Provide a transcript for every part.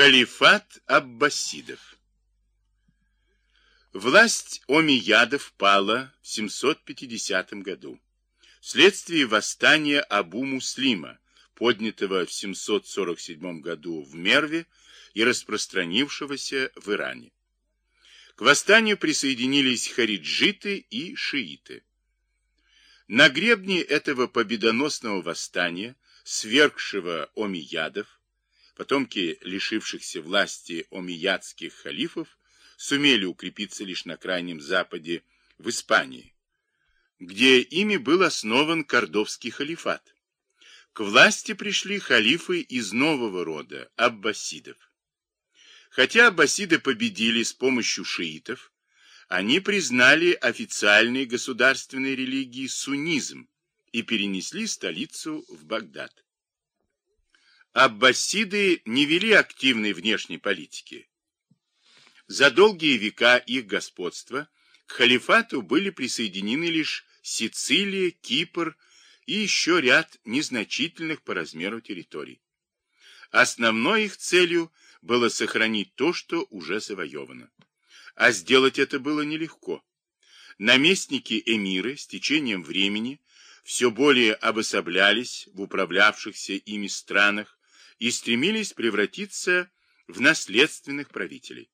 Халифат Аббасидов Власть Омиядов пала в 750 году вследствие восстания Абу-Муслима, поднятого в 747 году в Мерве и распространившегося в Иране. К восстанию присоединились хариджиты и шииты. На гребне этого победоносного восстания, свергшего омиядов, Потомки лишившихся власти омиядских халифов сумели укрепиться лишь на крайнем западе, в Испании, где ими был основан Кордовский халифат. К власти пришли халифы из нового рода, аббасидов. Хотя аббасиды победили с помощью шиитов, они признали официальной государственной религией суннизм и перенесли столицу в Багдад. Аббасиды не вели активной внешней политики. За долгие века их господства к халифату были присоединены лишь Сицилия, Кипр и еще ряд незначительных по размеру территорий. Основной их целью было сохранить то, что уже завоевано. А сделать это было нелегко. Наместники эмиры с течением времени все более обособлялись в управлявшихся ими странах, и стремились превратиться в наследственных правителей.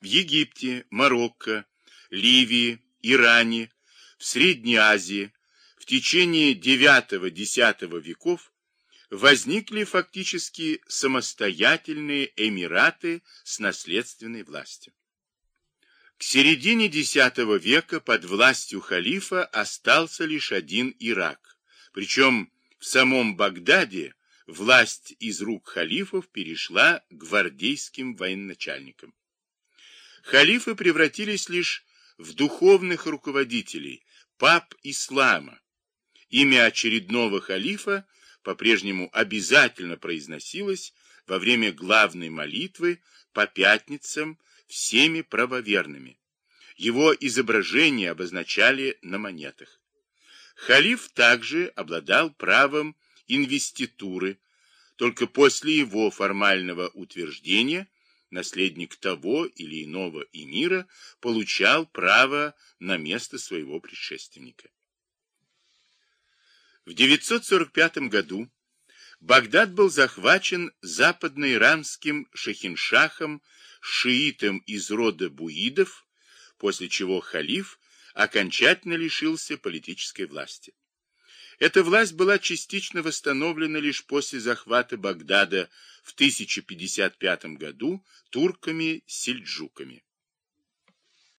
В Египте, Марокко, Ливии, Иране, в Средней Азии в течение IX-X веков возникли фактически самостоятельные эмираты с наследственной властью. К середине X века под властью халифа остался лишь один Ирак, причем в самом Багдаде власть из рук халифов перешла к гвардейским военачальникам. Халифы превратились лишь в духовных руководителей, пап ислама. Имя очередного халифа по-прежнему обязательно произносилось во время главной молитвы по пятницам всеми правоверными. Его изображение обозначали на монетах. Халиф также обладал правом инвеституры, только после его формального утверждения наследник того или иного эмира получал право на место своего предшественника. В 945 году Багдад был захвачен западноиранским шахиншахом, шиитом из рода буидов, после чего халиф окончательно лишился политической власти. Эта власть была частично восстановлена лишь после захвата Багдада в 1055 году турками-сельджуками.